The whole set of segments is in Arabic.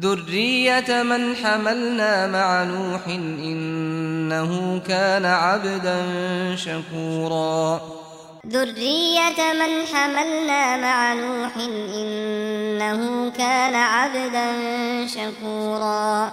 ذرية من حملنا مع نوح إنه كان عبدا شكورا. ذرية من حملنا مع نوح إنه كان عبدا شكورا.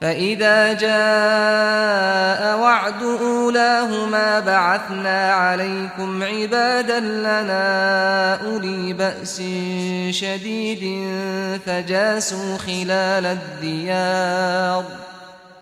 فإذا جاء وعد أولاهما بعثنا عليكم عبادا لنا أولي بأس شديد فجاسوا خلال الديار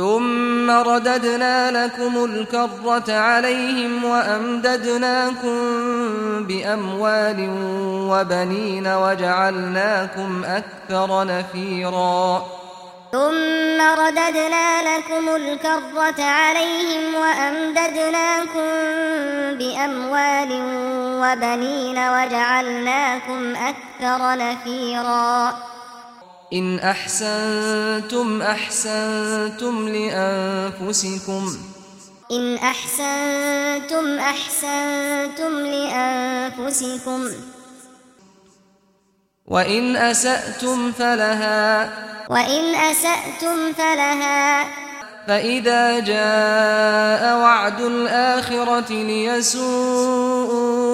ثم رددنا لكم الكرة عليهم وأمددناكم بأموال وبنين وجعلناكم أكثر نفيرا. ثم رددنا لكم الكرة عليهم وأمددناكم بأموال وبنين وجعلناكم أكثر نفيرا. إن أحسنتم أحسنتم لأنفسكم إن أحسنتم أحسنتم لأنفسكم وإن أسأتم فلها وإن أسأتم فلها فإذا جاء وعد الآخرة ليسوء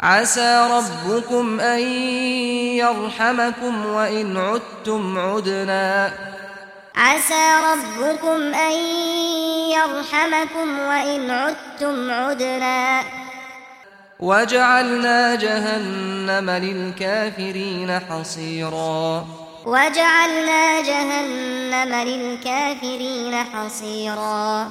عسى ربكم أن يرحمكم وإن عدتم عدنا. عسى ربكم أن يرحمكم وإن عدتم عدنا. وجعلنا جهنم للكافرين حصيرا. وجعلنا جهنم للكافرين حصيرا.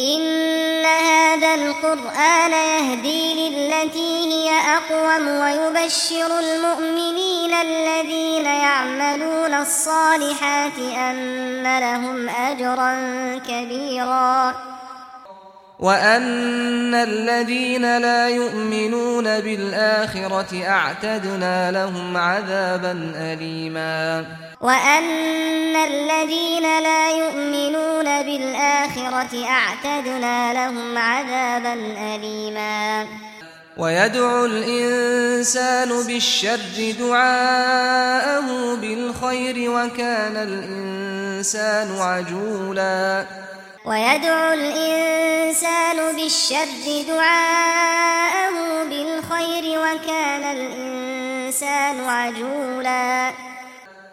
إن هذا القرآن يهدي للتي هي أقوم ويبشر المؤمنين الذين يعملون الصالحات أن لهم أجرا كبيرا. وأن الذين لا يؤمنون بالآخرة أعتدنا لهم عذابا أليما. وأن الذين لا يؤمنون بالآخرة أعتدنا لهم عذابا أليما ويدعو الإنسان بالشر دعاءه بالخير وكان الإنسان عجولا ويدعو الإنسان بالشر دعاءه بالخير وكان الإنسان عجولا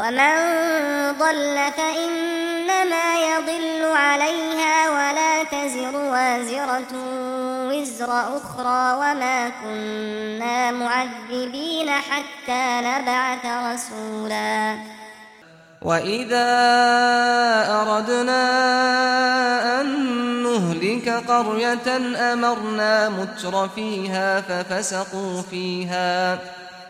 ومن ضل فإنما يضل عليها ولا تزر وازرة وزر أخرى وما كنا معذبين حتى نبعث رسولا. وَإِذَا أَرَدْنَا أَن نُّهْلِكَ قَرْيَةً أَمَرْنَا مُتْرَفِيهَا فَفَسَقُوا فِيهَا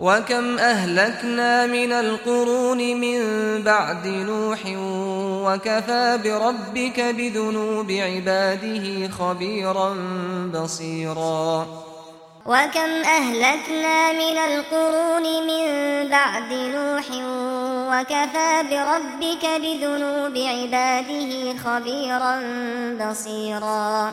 وكم أهلكنا من القرون من بعد نوح وكفى بربك بذنوب عباده خبيرا بصيرا. وكم أهلكنا من القرون من بعد نوح وكفى بربك بذنوب عباده خبيرا بصيرا.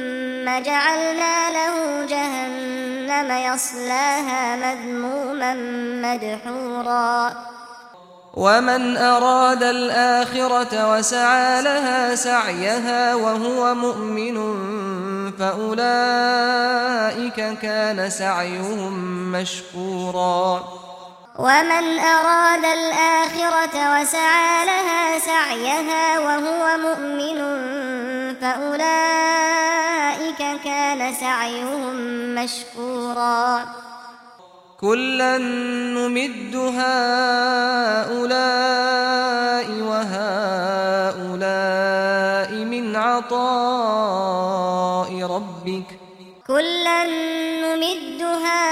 فَجَعَلْنَا جعلنا له جهنم يصلاها مذموما مدحورا. ومن أراد الآخرة وسعى لها سعيها وهو مؤمن فأولئك كان سعيهم مشكورا. ومن أراد الآخرة وسعى لها سعيها وهو مؤمن فأولئك كان سعيهم مشكورا. كلا نمد هؤلاء وهؤلاء من عطاء ربك. كلا نمد هؤلاء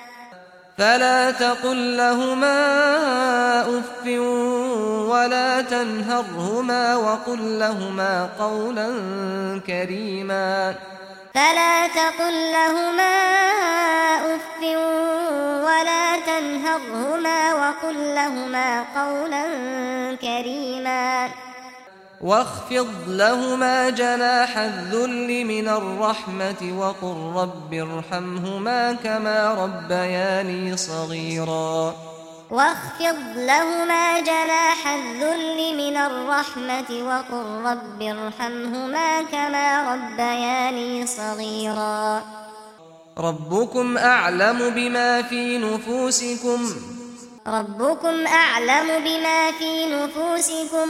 فلا تقل لهما أف ولا تنهرهما وقل لهما قولا كريما. فلا تقل لهما أف ولا تنهرهما وقل لهما قولا كريما. واخفض لهما جناح الذل من الرحمة وقل رب ارحمهما كما ربياني صغيرا. واخفض لهما جناح الذل من الرحمة وقل رب ارحمهما كما ربياني صغيرا. ربكم أعلم بما في نفوسكم. ربكم أعلم بما في نفوسكم.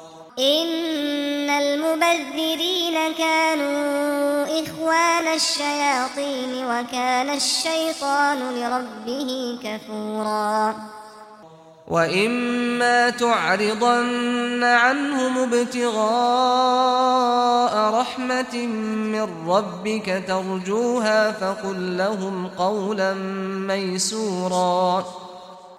إن المبذرين كانوا إخوان الشياطين وكان الشيطان لربه كفورا. واما تعرضن عنهم ابتغاء رحمه من ربك ترجوها فقل لهم قولا ميسورا.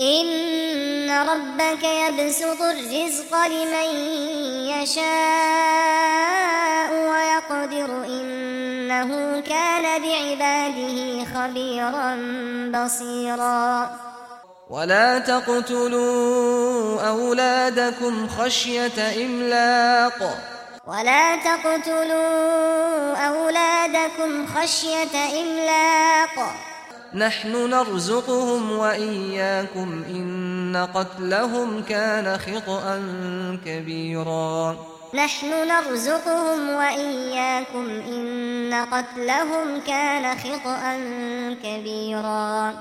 إن ربك يبسط الرزق لمن يشاء ويقدر إنه كان بعباده خبيرا بصيرا. ولا تقتلوا أولادكم خشية إملاق. ولا تقتلوا أولادكم خشية إملاق. نحن نرزقهم وإياكم إن قتلهم كان خطأا كبيرا. نحن نرزقهم وإياكم إن قتلهم كان خطأا كبيرا.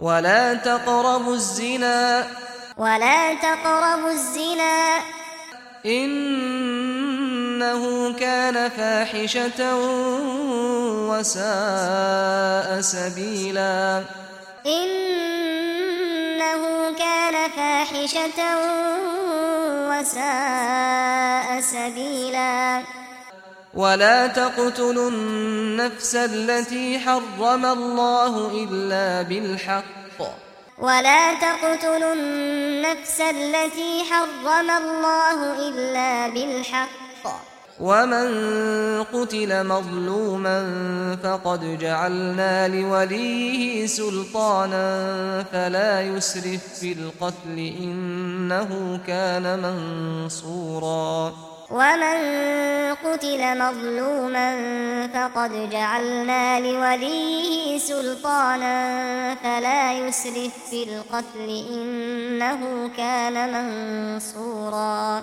ولا تقربوا الزنا. ولا تقربوا الزنا. إنه كان فاحشة وساء سبيلا. إنه كان فاحشة وساء سبيلا. ولا تقتلوا النفس التي حرم الله إلا بالحق. ولا تقتلوا النفس التي حرم الله إلا بالحق. ومن قتل مظلوما فقد جعلنا لوليه سلطانا فلا يسرف في القتل إنه كان منصورا ومن قتل مظلوما فقد جعلنا لوليه سلطانا فلا يسرف في القتل إنه كان منصورا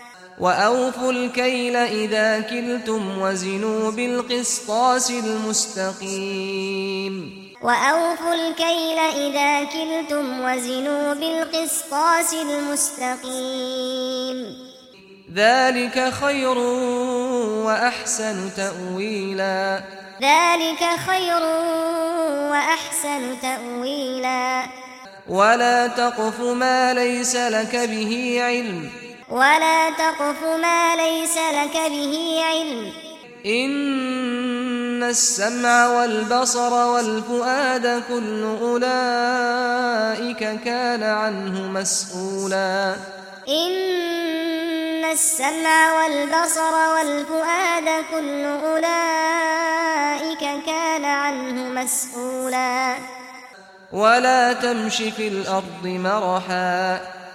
وأوفوا الكيل إذا كلتم وزنوا بالقسطاس المستقيم وأوفوا الكيل إذا كلتم وزنوا بالقسطاس المستقيم ذلك خير وأحسن تأويلا ذلك خير وأحسن تأويلا ولا تقف ما ليس لك به علم ولا تقف ما ليس لك به علم. إن السمع والبصر والفؤاد كل أولئك كان عنه مسؤولا. إن السمع والبصر والفؤاد كل أولئك كان عنه مسؤولا. ولا تمشي في الأرض مرحا.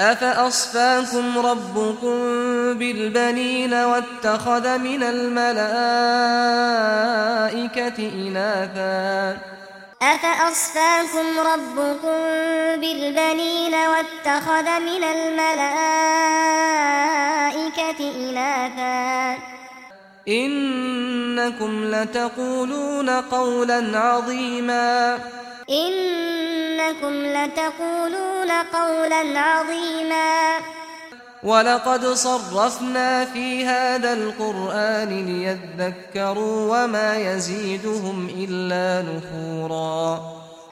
أفأصفاكم ربكم بالبنين واتخذ من الملائكة إناثا؟ أفأصفاكم ربكم بالبنين واتخذ من الملائكة إناثا؟ إنكم لتقولون قولا عظيما إنكم لتقولون قولا عظيما. ولقد صرفنا في هذا القرآن ليذكروا وما يزيدهم إلا نفورا.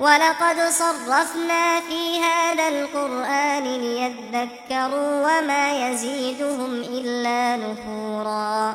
ولقد صرفنا في هذا القرآن ليذكروا وما يزيدهم إلا نفورا.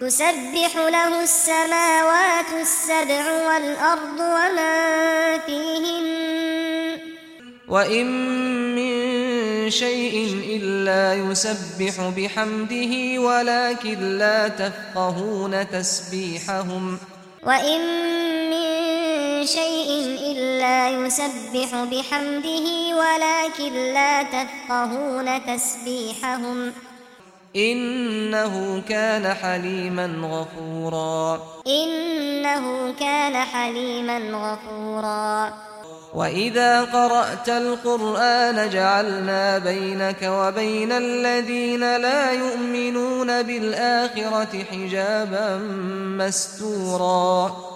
تسبح له السماوات السبع والأرض وما فيهن. وإن من شيء إلا يسبح بحمده ولكن لا تفقهون تسبيحهم. وإن من شيء إلا يسبح بحمده ولكن لا تفقهون تسبيحهم. إنه كان حليما غفورا. إنه كان حليما غفورا. وإذا قرأت القرآن جعلنا بينك وبين الذين لا يؤمنون بالآخرة حجابا مستورا.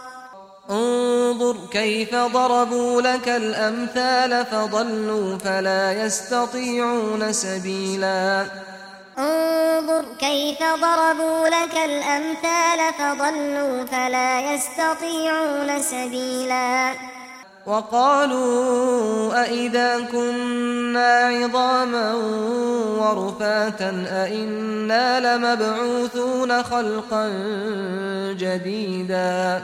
انظر كيف ضربوا لك الأمثال فضلوا فلا يستطيعون سبيلا. انظر كيف ضربوا لك الأمثال فضلوا فلا يستطيعون سبيلا. وقالوا اذا كنا عظاما ورفاتا أنا لمبعوثون خلقا جديدا.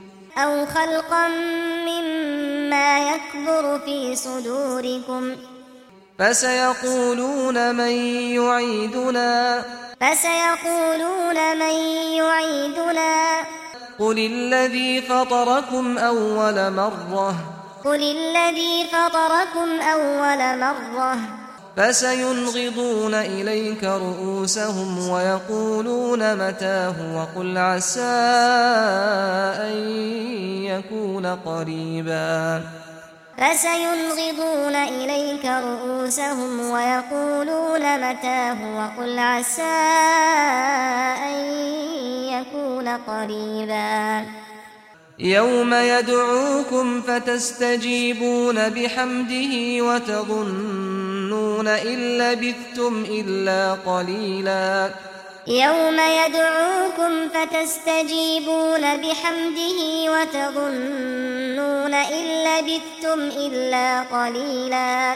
أو خلقا مما يكبر في صدوركم فسيقولون من يعيدنا فسيقولون من يعيدنا قل الذي فطركم أول مرة قل الذي فطركم أول مرة فسينغضون إليك رؤوسهم ويقولون متاه وقل عسى أن يكون قريبا. فسينغضون إليك رؤوسهم ويقولون متاه وقل عسى أن يكون قريبا. يوم يدعوكم فتستجيبون بحمده وتظنون إِلَّا بِثُمْ إلا قليلا. يوم يدعوكم فتستجيبون بحمده وتظنون إِلَّا بِثُمْ إلا قليلا.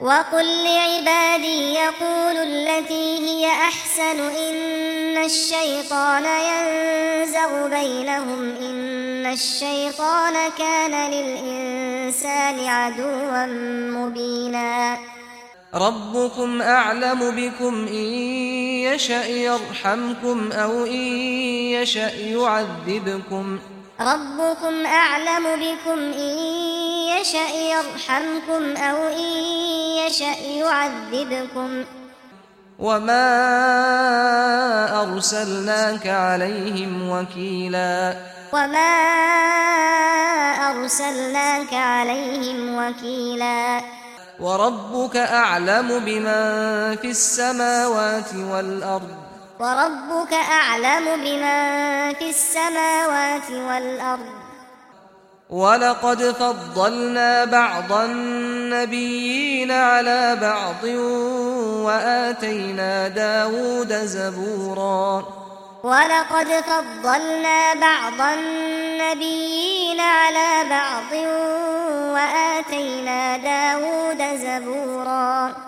وَقُل لِّعِبَادِي يَقُولُوا الَّتِي هِيَ أَحْسَنُ إِنَّ الشَّيْطَانَ يَنزَغُ بَيْنَهُمْ إِنَّ الشَّيْطَانَ كَانَ لِلْإِنسَانِ عَدُوًّا مُّبِينًا. رَبُّكُمْ أَعْلَمُ بِكُمْ إِن يَشَأْ يَرْحَمْكُمْ أَوْ إِن يَشَأْ يُعَذِّبْكُمْ ۗ. ربكم أعلم بكم إن يشأ يرحمكم أو إن يشأ يعذبكم وما أرسلناك عليهم وكيلا وما أرسلناك عليهم وكيلا وربك أعلم بمن في السماوات والأرض وربك أعلم بمن في السماوات والأرض. ولقد فضلنا بعض النبيين على بعض وآتينا داود زبورا. ولقد فضلنا بعض النبيين على بعض وآتينا داود زبورا.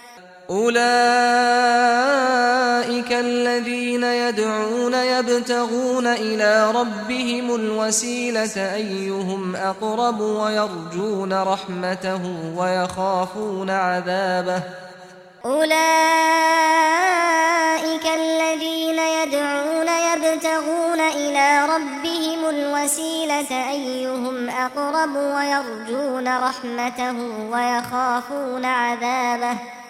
أولئك الذين يدعون يبتغون إلى ربهم الوسيلة أيهم أقرب ويرجون رحمته ويخافون عذابه أولئك الذين يدعون يبتغون إلى ربهم الوسيلة أيهم أقرب ويرجون رحمته ويخافون عذابه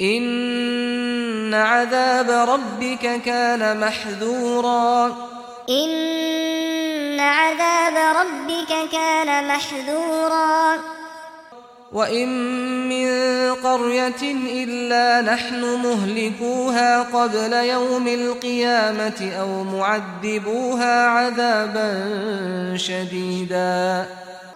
ان عذاب ربك كان محذورا. ان عذاب ربك كان محذورا. وان من قريه الا نحن مهلكوها قبل يوم القيامه أو معذبوها عذابا شديدا.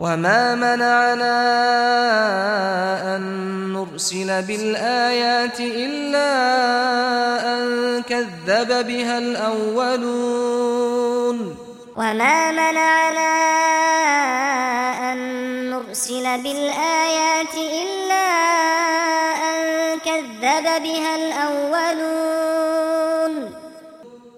وما منعنا أن نرسل بالآيات إلا أن كذب بها الأولون وما منعنا أن نرسل بالآيات إلا أن كذب بها الأولون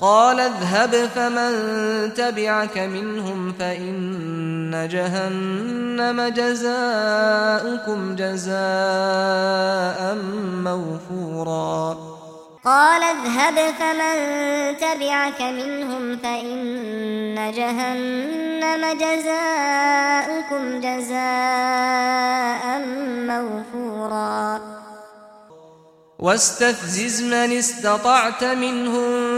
قال اذهب فمن تبعك منهم فإن جهنم جزاؤكم جزاء موفورا. قال اذهب فمن تبعك منهم فإن جهنم جزاؤكم جزاء موفورا. واستفزز من استطعت منهم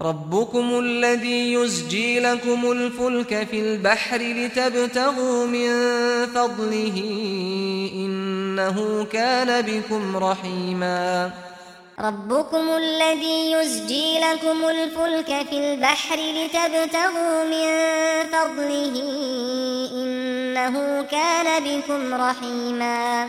ربكم الذي يسجي لكم الفلك في البحر لتبتغوا من فضله إنه كان بكم رحيما. ربكم الذي يسجي لكم الفلك في البحر لتبتغوا من فضله إنه كان بكم رحيما.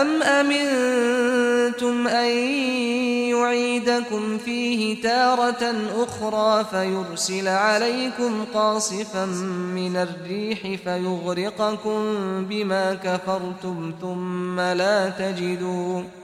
أم أمنتم أن يعيدكم فيه تارة أخرى فيرسل عليكم قاصفا من الريح فيغرقكم بما كفرتم ثم لا تجدون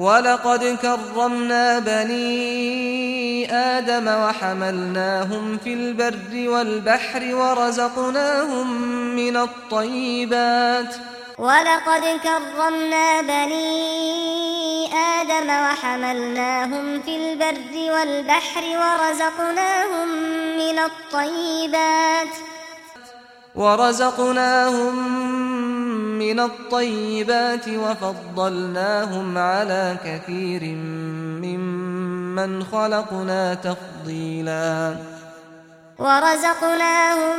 ولقد كرمنا بني آدم وحملناهم في البر والبحر ورزقناهم من الطيبات. ولقد كرمنا بني آدم وحملناهم في البر والبحر ورزقناهم من الطيبات. ورزقناهم من الطيبات وفضلناهم على كثير ممن خلقنا تفضيلا. ورزقناهم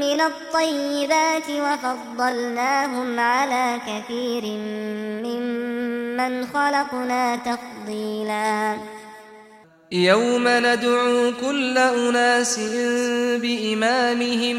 من الطيبات وفضلناهم على كثير ممن خلقنا تفضيلا. يوم ندعو كل أناس بإمامهم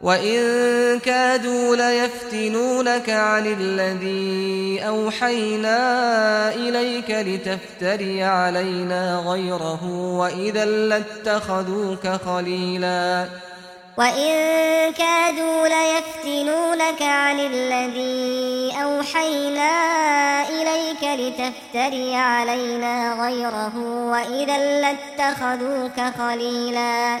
وَإِن كَادُوا لَيَفْتِنُونَكَ عَنِ الَّذِي أَوْحَيْنَا إِلَيْكَ لِتَفْتَرِيَ عَلَيْنَا غَيْرَهُ وَإِذًا لَّاتَّخَذُوكَ خَلِيلًا وَإِن كَادُوا لَيَفْتِنُونَكَ عَنِ الَّذِي أَوْحَيْنَا إِلَيْكَ لِتَفْتَرِيَ عَلَيْنَا غَيْرَهُ وَإِذًا لَّاتَّخَذُوكَ خَلِيلًا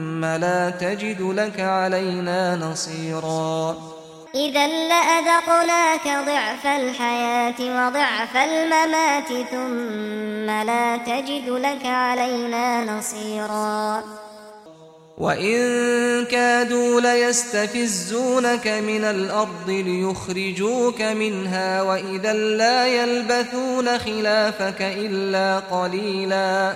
ثم لا تجد لك علينا نصيرا. إذا لأذقناك ضعف الحياة وضعف الممات ثم لا تجد لك علينا نصيرا. وَإِن كَادُوا لَيَسْتَفِزُّونَكَ مِنَ الْأَرْضِ لِيُخْرِجُوكَ مِنْهَا وَإِذًا لَّا يَلْبَثُونَ خِلَافَكَ إِلَّا قَلِيلًا.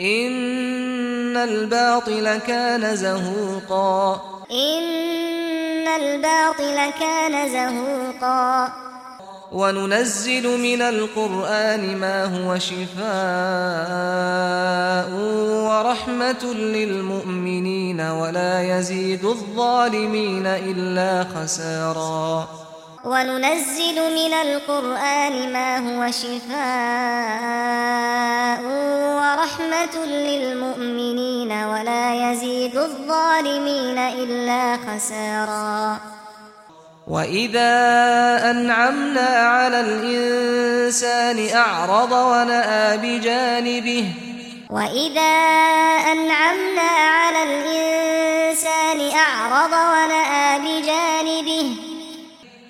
إن الباطل كان زهوقا. إن الباطل كان زهوقا. وننزل من القرآن ما هو شفاء ورحمة للمؤمنين ولا يزيد الظالمين إلا خسارا. وننزل من القرآن ما هو شفاء مَّوْعِظَةٌ لِّلْمُؤْمِنِينَ وَلَا يَزِيدُ الظَّالِمِينَ إِلَّا خَسَارًا. وَإِذَا أَنْعَمْنَا عَلَى الْإِنسَانِ أَعْرَضَ وَنَأَى بِجَانِبِهِ وَإِذَا أَنْعَمْنَا عَلَى الْإِنسَانِ أَعْرَضَ وَنَأَى بِجَانِبِهِ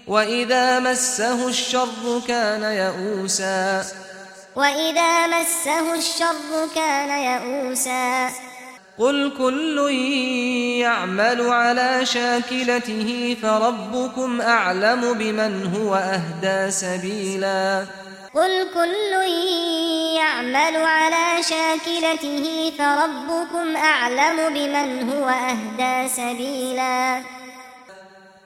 وَإِذَا مَسَّهُ الشَّرُّ كَانَ يَئُوسًا وَإِذَا مَسَّهُ الشَّرُّ كَانَ يَئُوسًا قُلْ كُلٌّ يَعْمَلُ عَلَى شَاكِلَتِهِ فَرَبُّكُمْ أَعْلَمُ بِمَنْ هُوَ أَهْدَى سَبِيلًا قُلْ كُلٌّ يَعْمَلُ عَلَى شَاكِلَتِهِ فَرَبُّكُمْ أَعْلَمُ بِمَنْ هُوَ أَهْدَى سَبِيلًا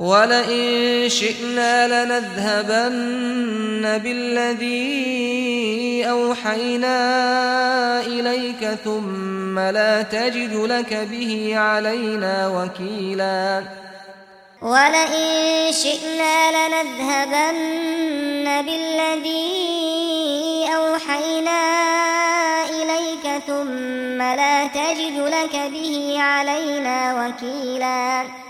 وَلَئِن شِئْنَا لَنَذْهَبَنَّ بِالَّذِي أَوْحَيْنَا إِلَيْكَ ثُمَّ لَا تَجِدُ لَكَ بِهِ عَلَيْنَا وَكِيلًا. وَلَئِن شِئْنَا لَنَذْهَبَنَّ بِالَّذِي أَوْحَيْنَا إِلَيْكَ ثُمَّ لَا تَجِدُ لَكَ بِهِ عَلَيْنَا وَكِيلًا.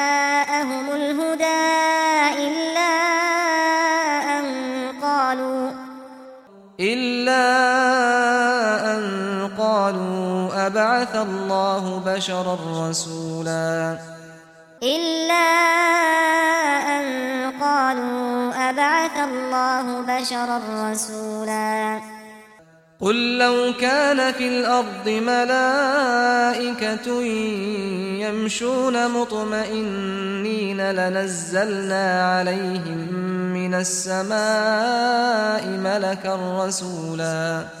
فبعث الله بشرا رسولا. إلا أن قالوا أبعث الله بشرا رسولا. قل لو كان في الأرض ملائكة يمشون مطمئنين لنزلنا عليهم من السماء ملكا رسولا.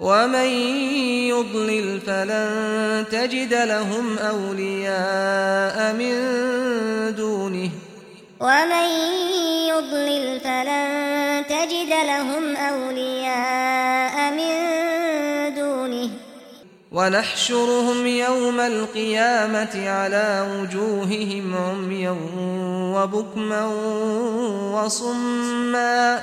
ومن يضلل فلن تجد لهم أولياء من دونه ومن يضلل فلن تجد لهم أولياء من دونه ونحشرهم يوم القيامة على وجوههم عميا وبكما وصما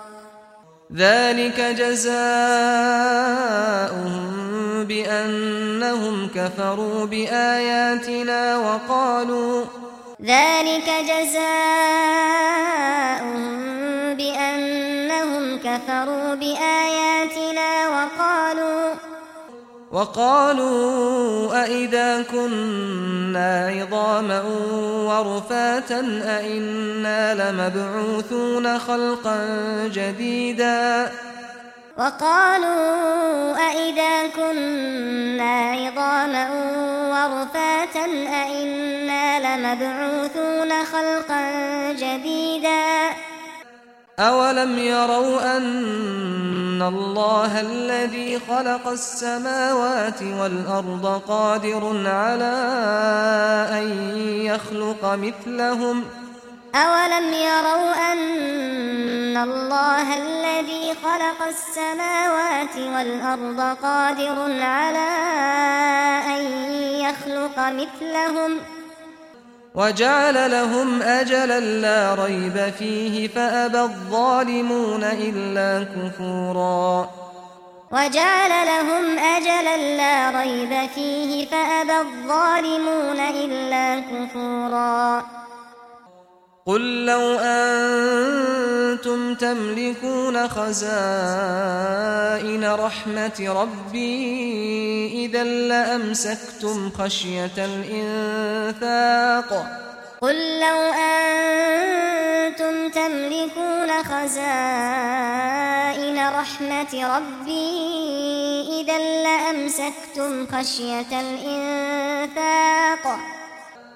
ذلك جزاؤهم بأنهم كفروا بآياتنا وقالوا ذلك جزاؤهم بأنهم كفروا بآياتنا وقالوا وقالوا أئذا كنا عظاما ورفاتا أئنا لمبعوثون خلقا جديدا وقالوا أئذا كنا عظاما ورفاتا أئنا لمبعوثون خلقا جديدا أولم يروا أن الله الذي خلق السماوات والأرض قادر على أن يخلق مثلهم أولم يروا أن الله الذي خلق السماوات والأرض قادر على أن يخلق مثلهم وجعل لهم أجلا لا ريب فيه فأبى الظالمون إلا كفورا. وجعل لهم أجلا لا ريب فيه فأبى الظالمون إلا كفورا. قل لو أنتم تملكون خزائن رحمة ربي إذا لأمسكتم خشية الإنفاق. قل لو أنتم تملكون خزائن رحمة ربي إذا لأمسكتم خشية الإنفاق.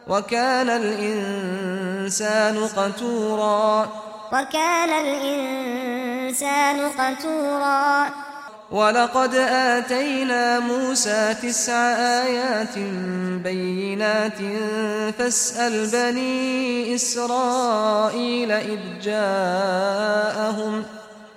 وكان الإنسان قتورا. وكان الإنسان قتورا. ولقد آتينا موسى تسع آيات بينات فاسأل بني إسرائيل إذ جاءهم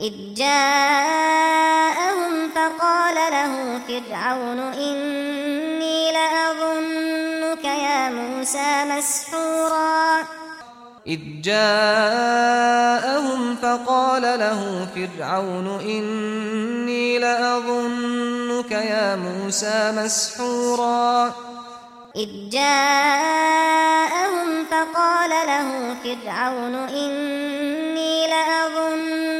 إذ جاءهم فقال له فرعون إني لأظنك يا موسى مسحورا. إذ جاءهم فقال له فرعون إني لأظنك يا موسى مسحورا. إذ جاءهم فقال له فرعون إني لأظنك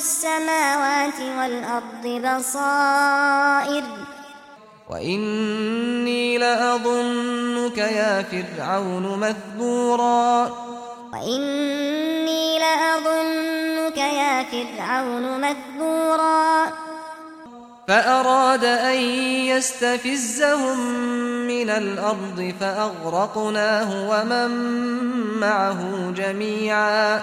السماوات والأرض بصائر. وإني لأظنك يا فرعون مذبورا وإني لأظنك يا فرعون مذبورا فأراد أن يستفزهم من الأرض فأغرقناه ومن معه جميعا.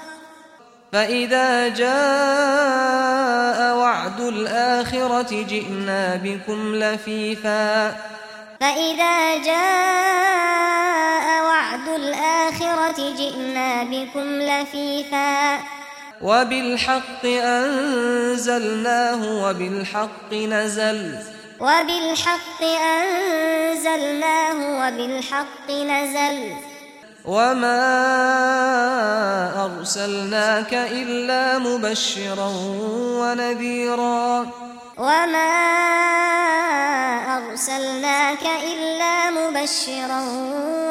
فإذا جاء وعد الآخرة جئنا بكم لفيفا فإذا جاء وعد الآخرة جئنا بكم لفيفا وبالحق أنزلناه وبالحق نزل وبالحق أنزلناه وبالحق نزل وما أرسلناك إلا مبشرا ونذيرا وما أرسلناك إلا مبشرا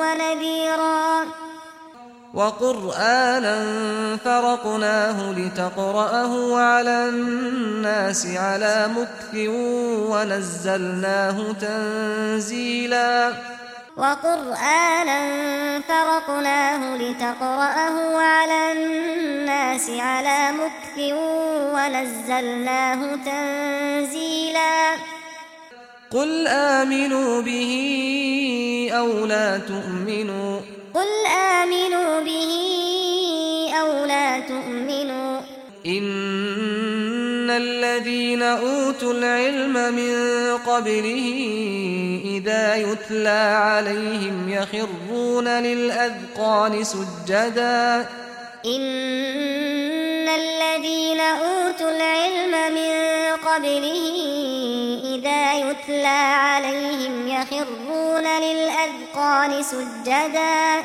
ونذيرا وقرآنا فرقناه لتقرأه على الناس على مكف ونزلناه تنزيلاً وقرآنا فرقناه لتقرأه على الناس على مكف ونزلناه تنزيلا. قل آمنوا به أو لا تؤمنوا. قل آمنوا به أو لا تؤمنوا. إن ان الذين اوتوا العلم من قبله اذا يتلى عليهم يخرون للاذقان سجدا ان الذين اوتوا العلم من قبله اذا يتلى عليهم يخرون للاذقان سجدا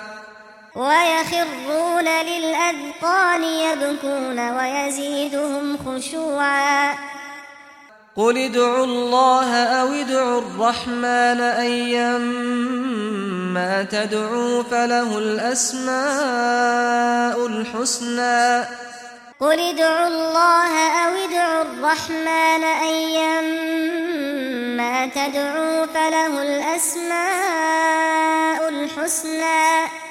ويخرون للأذقان يبكون ويزيدهم خشوعا. قل ادعوا الله أو ادعوا الرحمن أيما تدعوا فله الأسماء الحسنى. قل ادعوا الله أو ادعوا الرحمن أيما تدعوا فله الأسماء الحسنى.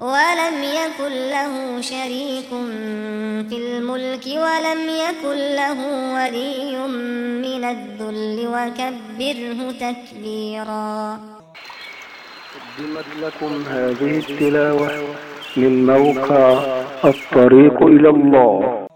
ولم يكن له شريك في الملك ولم يكن له ولي من الذل وكبره تكبيرا. قدمت لكم هذه التلاوة من موقع الطريق إلى الله.